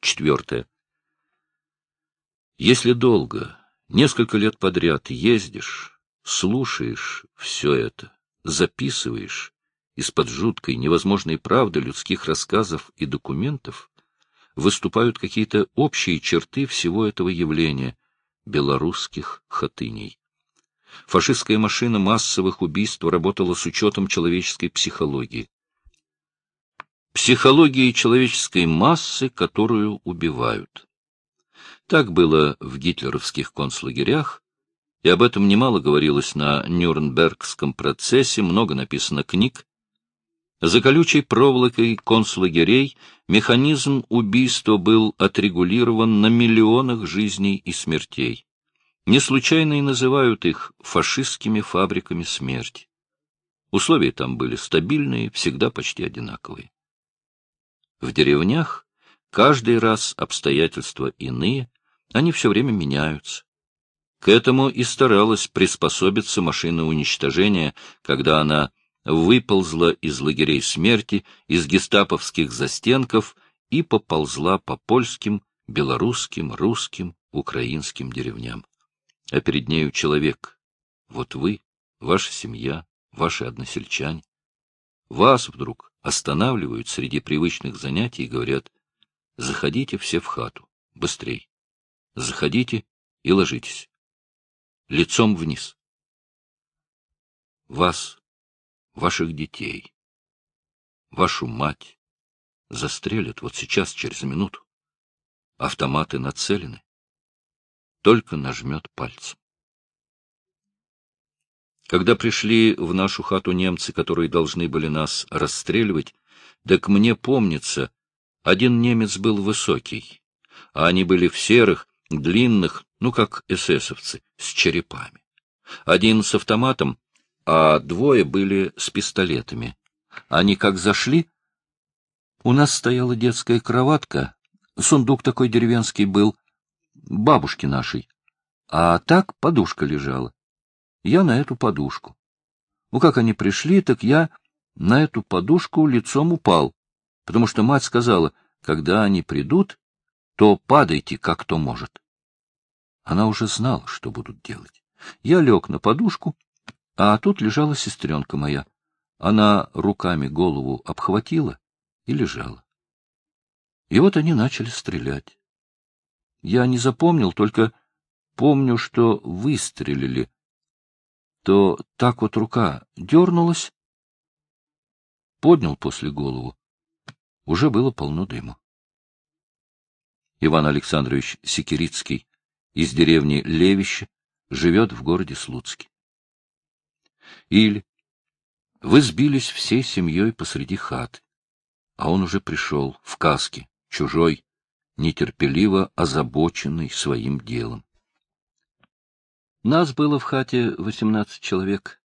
четвертое. Если долго, несколько лет подряд ездишь, слушаешь все это, записываешь из-под жуткой, невозможной правды людских рассказов и документов, выступают какие-то общие черты всего этого явления белорусских хатыней. Фашистская машина массовых убийств работала с учетом человеческой психологии. Психологии человеческой массы, которую убивают. Так было в гитлеровских концлагерях, и об этом немало говорилось на Нюрнбергском процессе, много написано книг. За колючей проволокой концлагерей механизм убийства был отрегулирован на миллионах жизней и смертей. Не случайно и называют их фашистскими фабриками смерти. Условия там были стабильные, всегда почти одинаковые. В деревнях каждый раз обстоятельства иные, они все время меняются. К этому и старалась приспособиться машина уничтожения, когда она выползла из лагерей смерти, из гестаповских застенков и поползла по польским, белорусским, русским, украинским деревням а перед нею человек. Вот вы, ваша семья, ваши односельчане. Вас вдруг останавливают среди привычных занятий и говорят, заходите все в хату, быстрей. Заходите и ложитесь. Лицом вниз. Вас, ваших детей, вашу мать застрелят вот сейчас, через минуту. Автоматы нацелены только нажмет пальцем. Когда пришли в нашу хату немцы, которые должны были нас расстреливать, так мне помнится, один немец был высокий, а они были в серых, длинных, ну, как эсэсовцы, с черепами. Один с автоматом, а двое были с пистолетами. Они как зашли, у нас стояла детская кроватка, сундук такой деревенский был, бабушки нашей. А так подушка лежала. Я на эту подушку. Ну, как они пришли, так я на эту подушку лицом упал, потому что мать сказала, когда они придут, то падайте, как кто может. Она уже знала, что будут делать. Я лег на подушку, а тут лежала сестренка моя. Она руками голову обхватила и лежала. И вот они начали стрелять. Я не запомнил, только помню, что выстрелили. То так вот рука дернулась, поднял после голову. Уже было полно дыма. Иван Александрович Секирицкий из деревни Левище живет в городе Слуцке. Или вы сбились всей семьей посреди хаты, а он уже пришел в каске, чужой, нетерпеливо озабоченный своим делом. Нас было в хате восемнадцать человек.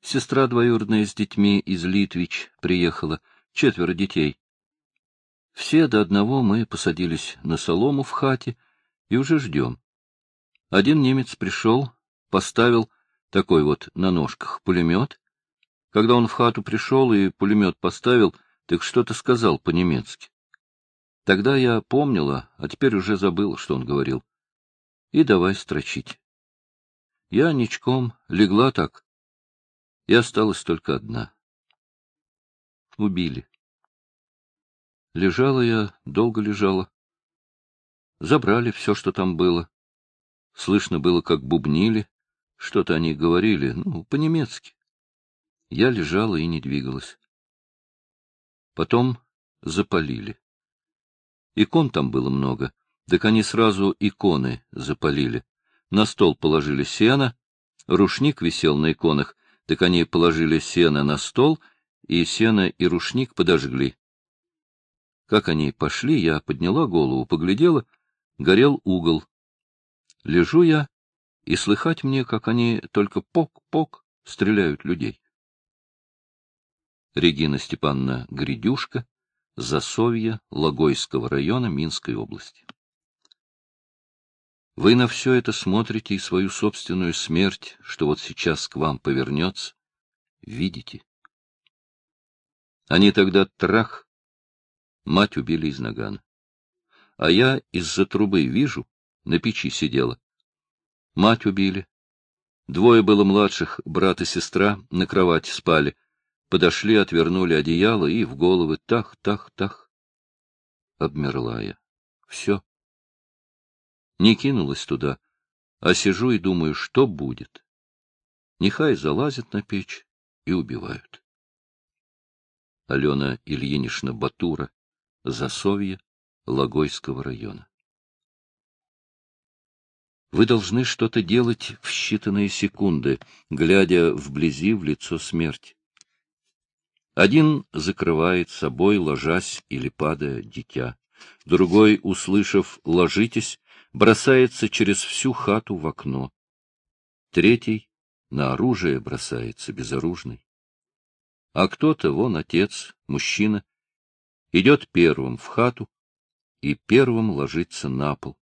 Сестра двоюродная с детьми из Литвич приехала, четверо детей. Все до одного мы посадились на солому в хате и уже ждем. Один немец пришел, поставил такой вот на ножках пулемет. Когда он в хату пришел и пулемет поставил, так что-то сказал по-немецки. Тогда я помнила, а теперь уже забыла, что он говорил. И давай строчить. Я ничком легла так, и осталась только одна. Убили. Лежала я, долго лежала. Забрали все, что там было. Слышно было, как бубнили, что-то они говорили, ну, по-немецки. Я лежала и не двигалась. Потом запалили. Икон там было много, так они сразу иконы запалили. На стол положили сено, рушник висел на иконах, так они положили сено на стол, и сено и рушник подожгли. Как они пошли, я подняла голову, поглядела, горел угол. Лежу я, и слыхать мне, как они только пок-пок стреляют людей. Регина Степановна Гридюшка, Засовье Логойского района Минской области. Вы на все это смотрите и свою собственную смерть, что вот сейчас к вам повернется, видите. Они тогда трах, мать убили из нагана. А я из-за трубы вижу, на печи сидела. Мать убили. Двое было младших, брат и сестра, на кровати спали. Подошли, отвернули одеяло и в головы тах, тах, тах. Обмерла я. Все. Не кинулась туда, а сижу и думаю, что будет. Нехай залазят на печь и убивают. Алена Ильинична Батура, Засовье, Логойского района. Вы должны что-то делать в считанные секунды, глядя вблизи в лицо смерти. Один закрывает собой, ложась или падая, дитя. Другой, услышав «ложитесь», бросается через всю хату в окно. Третий на оружие бросается безоружный. А кто-то, вон отец, мужчина, идет первым в хату и первым ложится на пол.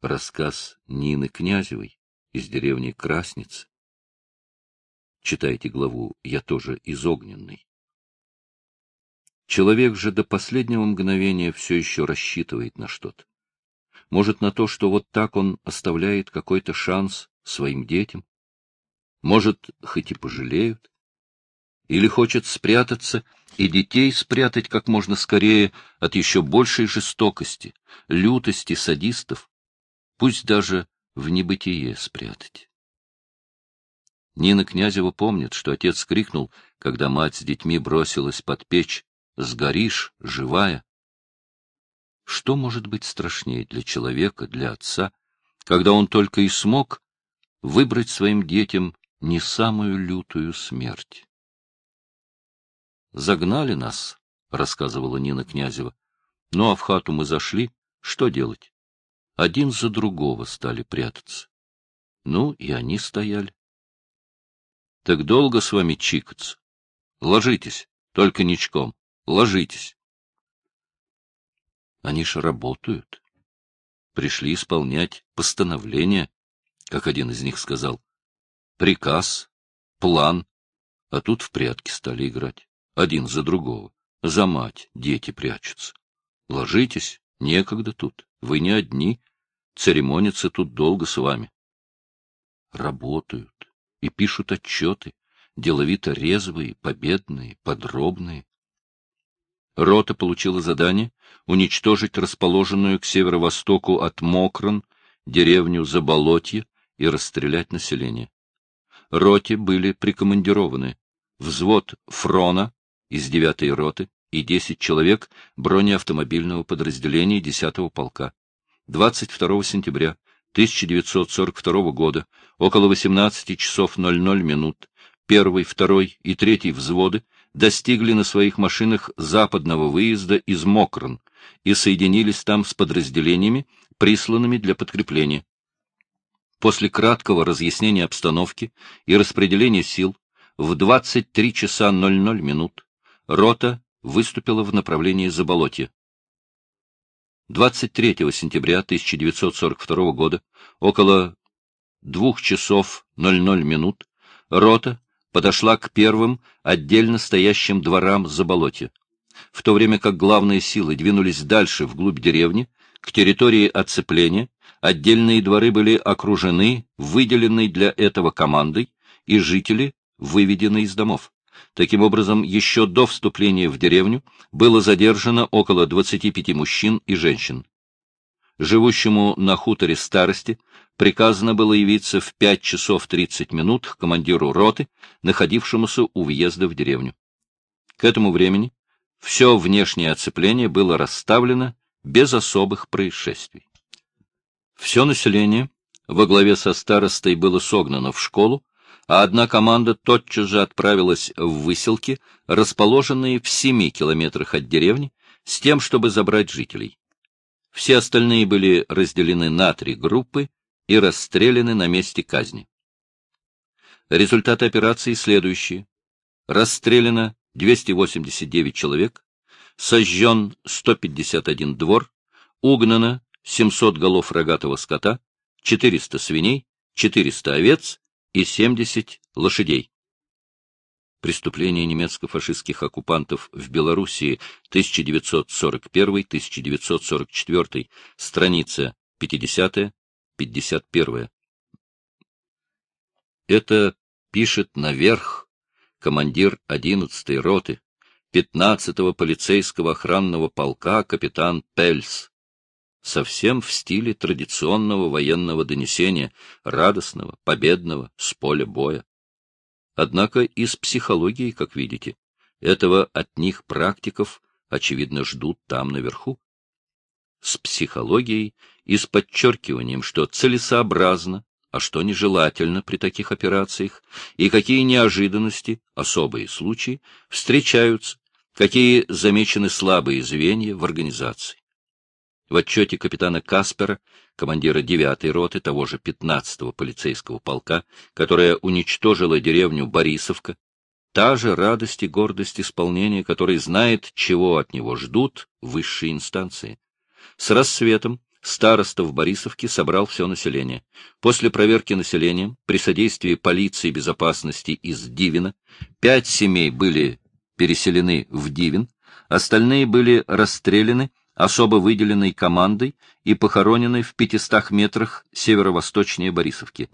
Рассказ Нины Князевой из деревни Красница. Читайте главу «Я тоже из огненной». Человек же до последнего мгновения все еще рассчитывает на что-то. Может, на то, что вот так он оставляет какой-то шанс своим детям? Может, хоть и пожалеют? Или хочет спрятаться и детей спрятать как можно скорее от еще большей жестокости, лютости садистов, пусть даже в небытие спрятать? Нина Князева помнит, что отец крикнул, когда мать с детьми бросилась под печь, «Сгоришь, живая!» Что может быть страшнее для человека, для отца, когда он только и смог выбрать своим детям не самую лютую смерть? «Загнали нас», — рассказывала Нина Князева. «Ну а в хату мы зашли. Что делать? Один за другого стали прятаться. Ну, и они стояли. Так долго с вами чикаться? Ложитесь, только ничком, ложитесь. Они ж работают. Пришли исполнять постановление, как один из них сказал. Приказ, план, а тут в прятки стали играть. Один за другого. За мать дети прячутся. Ложитесь, некогда тут. Вы не одни. Церемониться тут долго с вами. Работают и пишут отчеты, деловито резвые, победные, подробные. Рота получила задание уничтожить расположенную к северо-востоку от Мокрон деревню Заболотье и расстрелять население. Роте были прикомандированы взвод Фрона из 9-й роты и 10 человек бронеавтомобильного подразделения 10-го полка. 22 сентября 1942 года, около 18 часов 00 минут, первый, второй и третий взводы достигли на своих машинах западного выезда из Мокрон и соединились там с подразделениями, присланными для подкрепления. После краткого разъяснения обстановки и распределения сил в 23 часа 00 минут рота выступила в направлении Заболотья. 23 сентября 1942 года, около двух часов 00 минут, рота подошла к первым отдельно стоящим дворам Заболотья. В то время как главные силы двинулись дальше вглубь деревни, к территории оцепления, отдельные дворы были окружены, выделенной для этого командой, и жители выведены из домов. Таким образом, еще до вступления в деревню было задержано около 25 мужчин и женщин. Живущему на хуторе старости приказано было явиться в 5 часов 30 минут к командиру роты, находившемуся у въезда в деревню. К этому времени все внешнее оцепление было расставлено без особых происшествий. Все население во главе со старостой было согнано в школу, а одна команда тотчас же отправилась в выселки, расположенные в семи километрах от деревни, с тем, чтобы забрать жителей. Все остальные были разделены на три группы и расстреляны на месте казни. Результаты операции следующие. Расстреляно 289 человек, сожжен 151 двор, угнано 700 голов рогатого скота, 400 свиней, 400 овец и 70 лошадей. Преступления немецко-фашистских оккупантов в Белоруссии 1941-1944, страница 50-51. Это пишет наверх командир 11-й роты 15-го полицейского охранного полка капитан Пельс. Совсем в стиле традиционного военного донесения, радостного, победного, с поля боя. Однако из психологии, как видите, этого от них практиков, очевидно, ждут там наверху. С психологией и с подчеркиванием, что целесообразно, а что нежелательно при таких операциях, и какие неожиданности, особые случаи, встречаются, какие замечены слабые звенья в организации. В отчете капитана Каспера, командира 9-й роты того же 15-го полицейского полка, которая уничтожила деревню Борисовка, та же радость и гордость исполнения, которой знает, чего от него ждут высшие инстанции. С рассветом староста в Борисовке собрал все население. После проверки населения, при содействии полиции безопасности из Дивина, пять семей были переселены в Дивин, остальные были расстреляны особо выделенной командой и похоронены в 500 метрах северо-восточнее Борисовки.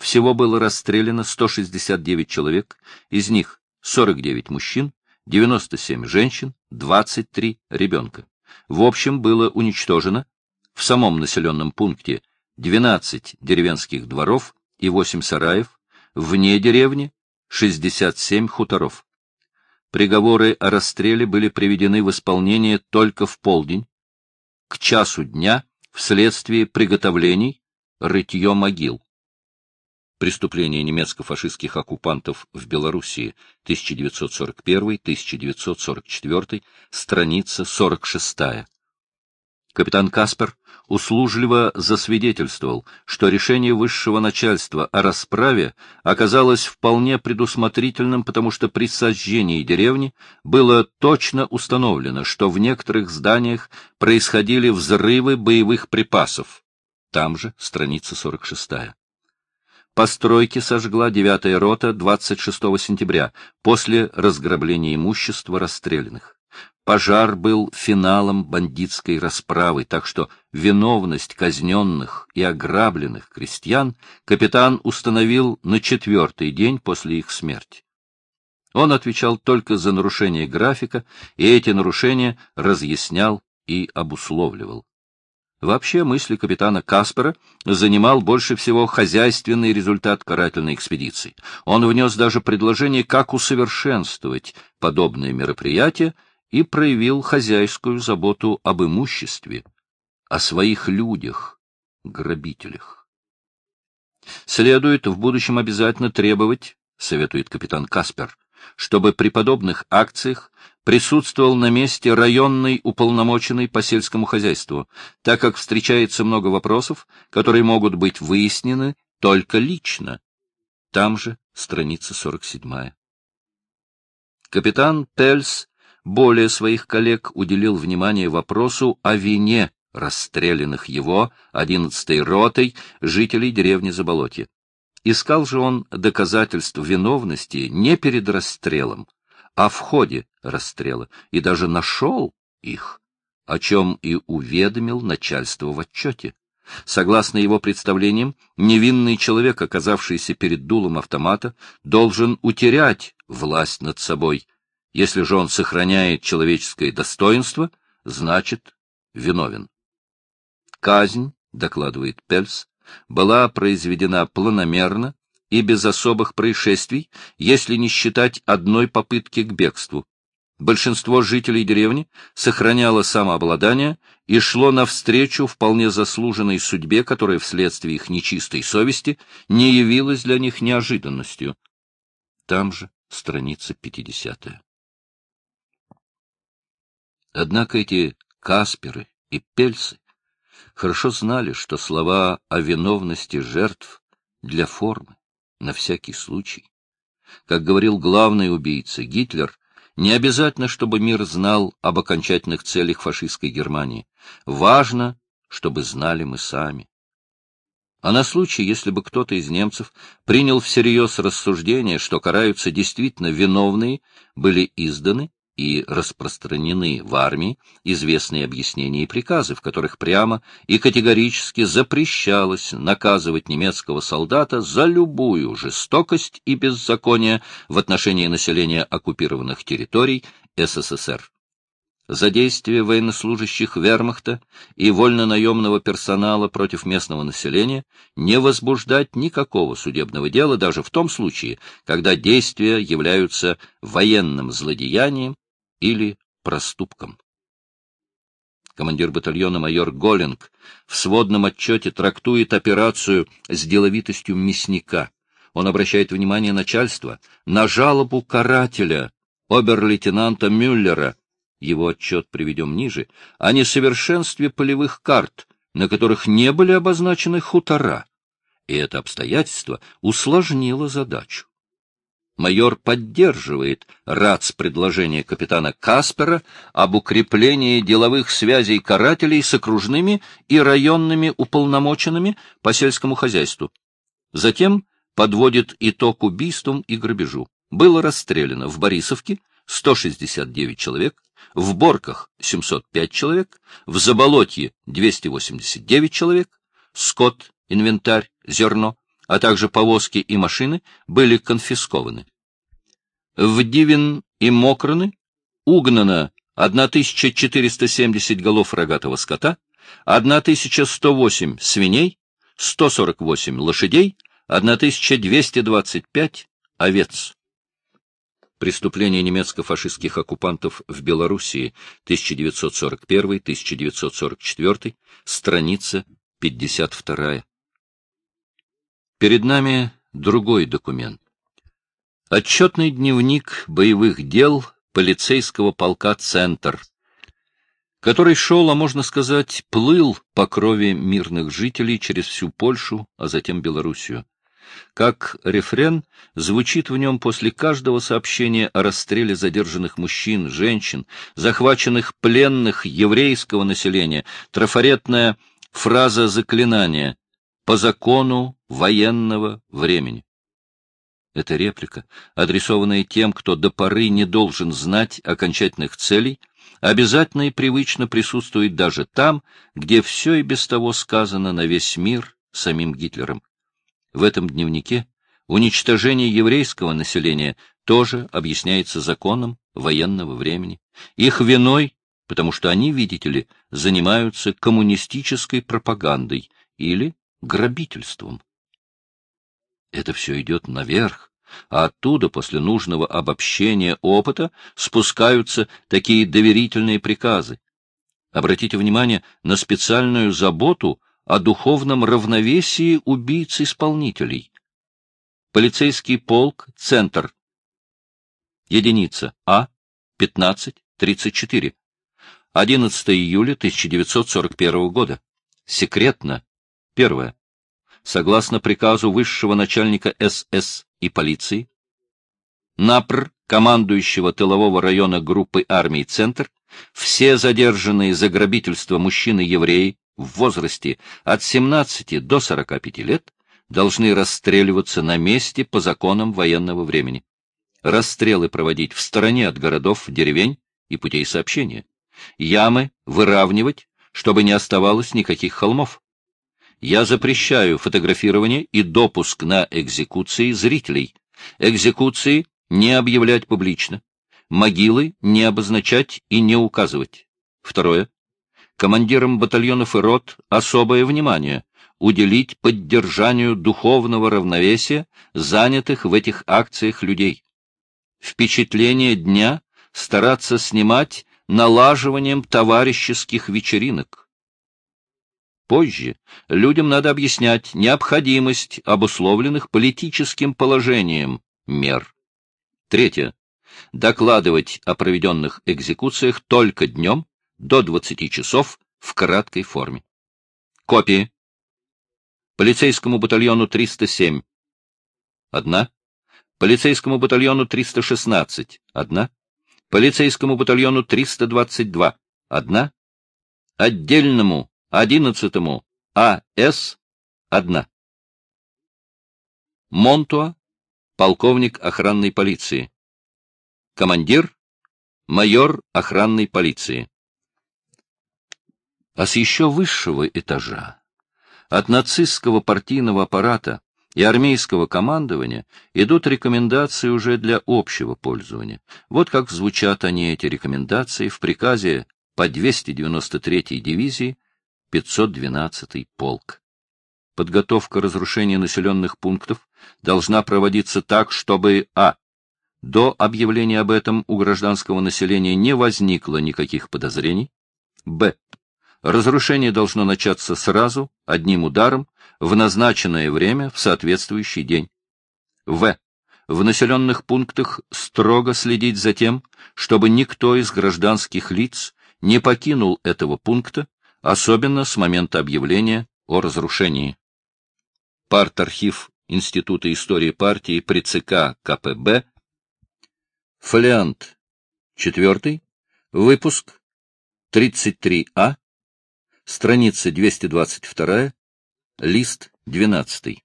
Всего было расстреляно 169 человек, из них 49 мужчин, 97 женщин, 23 ребенка. В общем, было уничтожено в самом населенном пункте 12 деревенских дворов и 8 сараев, вне деревни 67 хуторов. Приговоры о расстреле были приведены в исполнение только в полдень, к часу дня, вследствие приготовлений, рытье могил. Преступления немецко-фашистских оккупантов в Белоруссии 1941-1944, страница 46. Капитан Каспер услужливо засвидетельствовал, что решение высшего начальства о расправе оказалось вполне предусмотрительным, потому что при сожжении деревни было точно установлено, что в некоторых зданиях происходили взрывы боевых припасов. Там же страница 46. Постройки сожгла 9-я рота 26 сентября, после разграбления имущества расстрелянных. Пожар был финалом бандитской расправы, так что виновность казненных и ограбленных крестьян капитан установил на четвертый день после их смерти. Он отвечал только за нарушение графика, и эти нарушения разъяснял и обусловливал. Вообще мысли капитана Каспера занимал больше всего хозяйственный результат карательной экспедиции. Он внес даже предложение, как усовершенствовать подобные мероприятия, и проявил хозяйскую заботу об имуществе, о своих людях, грабителях. Следует в будущем обязательно требовать, советует капитан Каспер, чтобы при подобных акциях присутствовал на месте районный уполномоченный по сельскому хозяйству, так как встречается много вопросов, которые могут быть выяснены только лично. Там же страница 47. Капитан Пельс более своих коллег уделил внимание вопросу о вине расстрелянных его, одиннадцатой ротой, жителей деревни Заболотье. Искал же он доказательств виновности не перед расстрелом, а в ходе расстрела, и даже нашел их, о чем и уведомил начальство в отчете. Согласно его представлениям, невинный человек, оказавшийся перед дулом автомата, должен утерять власть над собой, если же он сохраняет человеческое достоинство, значит, виновен. Казнь, докладывает Пельс, была произведена планомерно и без особых происшествий, если не считать одной попытки к бегству. Большинство жителей деревни сохраняло самообладание и шло навстречу вполне заслуженной судьбе, которая вследствие их нечистой совести не явилась для них неожиданностью. Там же страница 50. Однако эти Касперы и Пельсы хорошо знали, что слова о виновности жертв для формы, на всякий случай. Как говорил главный убийца Гитлер, не обязательно, чтобы мир знал об окончательных целях фашистской Германии. Важно, чтобы знали мы сами. А на случай, если бы кто-то из немцев принял всерьез рассуждение, что караются действительно виновные, были изданы и распространены в армии известные объяснения и приказы, в которых прямо и категорически запрещалось наказывать немецкого солдата за любую жестокость и беззаконие в отношении населения оккупированных территорий СССР. За действия военнослужащих вермахта и вольно-наемного персонала против местного населения не возбуждать никакого судебного дела даже в том случае, когда действия являются военным злодеянием или проступком. Командир батальона майор Голинг в сводном отчете трактует операцию с деловитостью мясника. Он обращает внимание начальства на жалобу карателя, обер-лейтенанта Мюллера, его отчет приведем ниже, о несовершенстве полевых карт, на которых не были обозначены хутора, и это обстоятельство усложнило задачу. Майор поддерживает РАЦ предложение капитана Каспера об укреплении деловых связей карателей с окружными и районными уполномоченными по сельскому хозяйству. Затем подводит итог убийствам и грабежу. Было расстреляно в Борисовке 169 человек, в Борках 705 человек, в Заболотье 289 человек, скот, инвентарь, зерно, а также повозки и машины были конфискованы. В Дивин и Мокроны угнано 1470 голов рогатого скота, 1108 свиней, 148 лошадей, 1225 овец. Преступления немецко-фашистских оккупантов в Белоруссии 1941-1944, страница 52. Перед нами другой документ. Отчетный дневник боевых дел полицейского полка «Центр», который шел, а можно сказать, плыл по крови мирных жителей через всю Польшу, а затем Белоруссию. Как рефрен звучит в нем после каждого сообщения о расстреле задержанных мужчин, женщин, захваченных пленных еврейского населения, трафаретная фраза заклинания «по закону военного времени». Эта реплика, адресованная тем, кто до поры не должен знать окончательных целей, обязательно и привычно присутствует даже там, где все и без того сказано на весь мир самим Гитлером. В этом дневнике уничтожение еврейского населения тоже объясняется законом военного времени, их виной, потому что они, видите ли, занимаются коммунистической пропагандой или грабительством. Это все идет наверх, а оттуда, после нужного обобщения опыта, спускаются такие доверительные приказы. Обратите внимание на специальную заботу о духовном равновесии убийц-исполнителей. Полицейский полк «Центр». Единица А. 1534. 11 июля 1941 года. Секретно. Первое. Согласно приказу высшего начальника СС и полиции, НАПР, командующего тылового района группы армий «Центр», все задержанные за грабительство мужчины-евреи в возрасте от 17 до 45 лет должны расстреливаться на месте по законам военного времени. Расстрелы проводить в стороне от городов, деревень и путей сообщения. Ямы выравнивать, чтобы не оставалось никаких холмов. Я запрещаю фотографирование и допуск на экзекуции зрителей. Экзекуции не объявлять публично. Могилы не обозначать и не указывать. Второе командирам батальонов и рот особое внимание уделить поддержанию духовного равновесия занятых в этих акциях людей. Впечатление дня стараться снимать налаживанием товарищеских вечеринок. Позже людям надо объяснять необходимость обусловленных политическим положением мер. Третье. Докладывать о проведенных экзекуциях только днем до 20 часов в краткой форме. Копии. Полицейскому батальону 307. Одна. Полицейскому батальону 316. Одна. Полицейскому батальону 322. Одна. Отдельному 11 АС. Одна. Монтуа, полковник охранной полиции. Командир, майор охранной полиции. А с еще высшего этажа, от нацистского партийного аппарата и армейского командования идут рекомендации уже для общего пользования. Вот как звучат они, эти рекомендации, в приказе по 293-й дивизии 512-й полк. Подготовка разрушения населенных пунктов должна проводиться так, чтобы а. До объявления об этом у гражданского населения не возникло никаких подозрений. б. Разрушение должно начаться сразу, одним ударом, в назначенное время, в соответствующий день. В. В населенных пунктах строго следить за тем, чтобы никто из гражданских лиц не покинул этого пункта, особенно с момента объявления о разрушении. Парт-архив Института истории партии при ЦК КПБ, фолиант 4, выпуск 33А, страница 222, лист 12.